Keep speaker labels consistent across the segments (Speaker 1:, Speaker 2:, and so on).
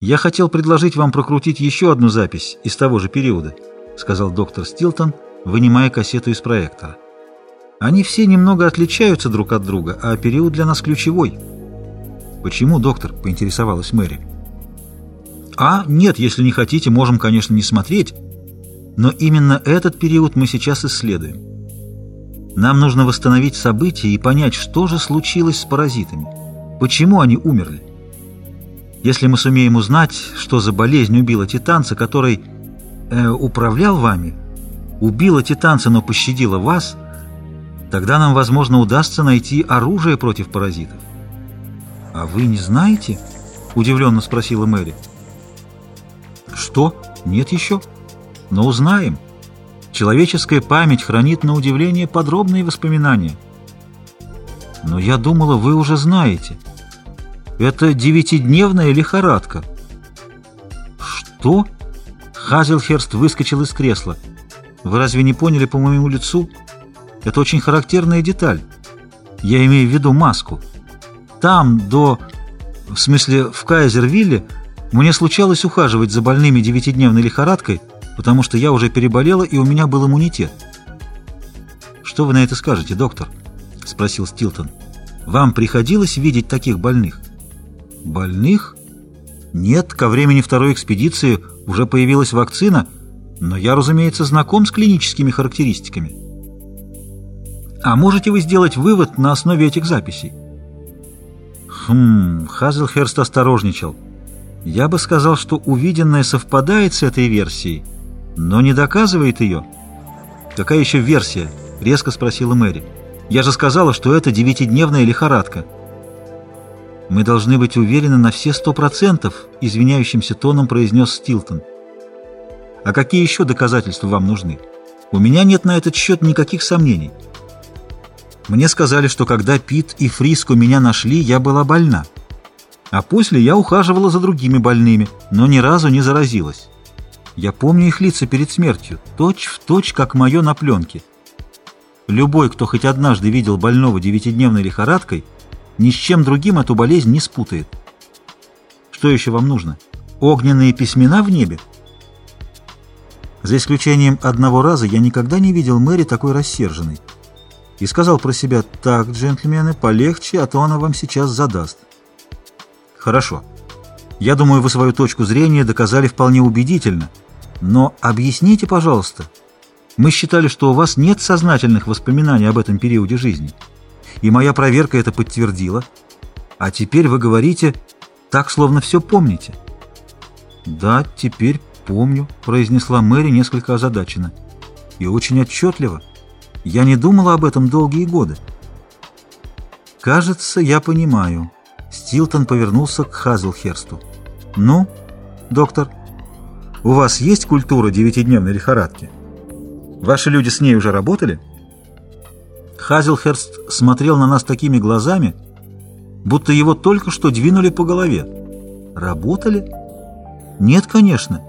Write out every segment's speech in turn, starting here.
Speaker 1: «Я хотел предложить вам прокрутить еще одну запись из того же периода», сказал доктор Стилтон, вынимая кассету из проектора. «Они все немного отличаются друг от друга, а период для нас ключевой». «Почему, доктор?» — поинтересовалась Мэри. «А, нет, если не хотите, можем, конечно, не смотреть, но именно этот период мы сейчас исследуем. Нам нужно восстановить события и понять, что же случилось с паразитами, почему они умерли. Если мы сумеем узнать, что за болезнь убила титанца, который э, управлял вами, убила титанца, но пощадила вас, тогда нам, возможно, удастся найти оружие против паразитов. «А вы не знаете?» — удивленно спросила Мэри. «Что? Нет еще? Но узнаем. Человеческая память хранит на удивление подробные воспоминания». «Но я думала, вы уже знаете». Это девятидневная лихорадка. Что? Хазелхерст выскочил из кресла. Вы разве не поняли по моему лицу? Это очень характерная деталь. Я имею в виду маску. Там, до... В смысле, в Кайзервилле мне случалось ухаживать за больными девятидневной лихорадкой, потому что я уже переболела, и у меня был иммунитет. «Что вы на это скажете, доктор?» — спросил Стилтон. «Вам приходилось видеть таких больных?» Больных? Нет, ко времени второй экспедиции уже появилась вакцина, но я, разумеется, знаком с клиническими характеристиками. А можете вы сделать вывод на основе этих записей? Хм, Хазелхерст осторожничал. Я бы сказал, что увиденное совпадает с этой версией, но не доказывает ее. Какая еще версия? Резко спросила Мэри. Я же сказала, что это девятидневная лихорадка. «Мы должны быть уверены на все сто процентов», — извиняющимся тоном произнес Стилтон. «А какие еще доказательства вам нужны? У меня нет на этот счет никаких сомнений. Мне сказали, что когда Пит и Фриско меня нашли, я была больна. А после я ухаживала за другими больными, но ни разу не заразилась. Я помню их лица перед смертью, точь в точь, как мое на пленке. Любой, кто хоть однажды видел больного девятидневной лихорадкой, — ни с чем другим эту болезнь не спутает. Что еще вам нужно? Огненные письмена в небе? За исключением одного раза я никогда не видел Мэри такой рассерженной. И сказал про себя, так, джентльмены, полегче, а то она вам сейчас задаст. Хорошо. Я думаю, вы свою точку зрения доказали вполне убедительно. Но объясните, пожалуйста. Мы считали, что у вас нет сознательных воспоминаний об этом периоде жизни и моя проверка это подтвердила. А теперь вы говорите так, словно все помните. «Да, теперь помню», — произнесла Мэри несколько озадаченно. «И очень отчетливо. Я не думала об этом долгие годы». «Кажется, я понимаю». Стилтон повернулся к Хазлхерсту. «Ну, доктор, у вас есть культура девятидневной лихорадки? Ваши люди с ней уже работали?» Хазелхерст смотрел на нас такими глазами, будто его только что двинули по голове. Работали? Нет, конечно.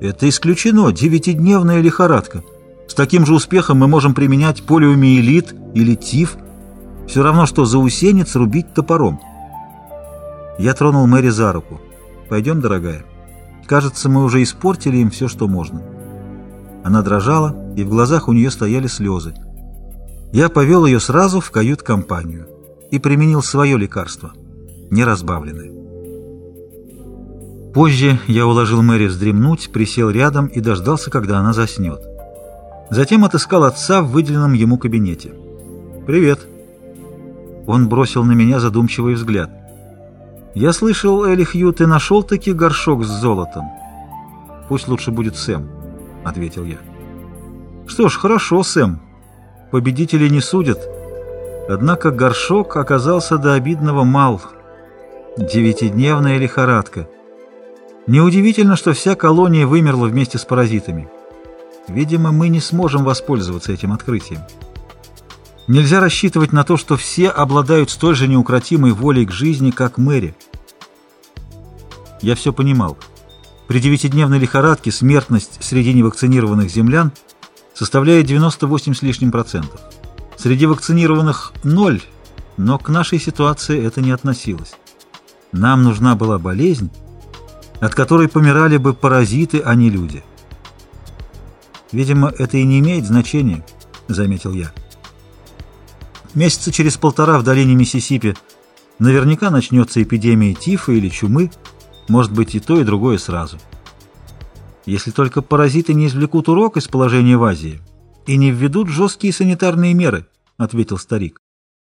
Speaker 1: Это исключено, девятидневная лихорадка. С таким же успехом мы можем применять полиомиелит или тиф. Все равно, что заусенец рубить топором. Я тронул Мэри за руку. «Пойдем, дорогая. Кажется, мы уже испортили им все, что можно». Она дрожала, и в глазах у нее стояли слезы. Я повел ее сразу в кают-компанию и применил свое лекарство, неразбавленное. Позже я уложил Мэри вздремнуть, присел рядом и дождался, когда она заснет. Затем отыскал отца в выделенном ему кабинете. «Привет». Он бросил на меня задумчивый взгляд. «Я слышал, Элли Хью, ты нашел-таки горшок с золотом?» «Пусть лучше будет Сэм», — ответил я. «Что ж, хорошо, Сэм победителей не судят. Однако горшок оказался до обидного мал. Девятидневная лихорадка. Неудивительно, что вся колония вымерла вместе с паразитами. Видимо, мы не сможем воспользоваться этим открытием. Нельзя рассчитывать на то, что все обладают столь же неукротимой волей к жизни, как Мэри. Я все понимал. При девятидневной лихорадке смертность среди невакцинированных землян – составляет 98 с лишним процентов. Среди вакцинированных – ноль, но к нашей ситуации это не относилось. Нам нужна была болезнь, от которой помирали бы паразиты, а не люди. «Видимо, это и не имеет значения», — заметил я. Месяца через полтора в долине Миссисипи наверняка начнется эпидемия тифа или чумы, может быть и то, и другое сразу. Если только паразиты не извлекут урок из положения в Азии и не введут жесткие санитарные меры, — ответил старик.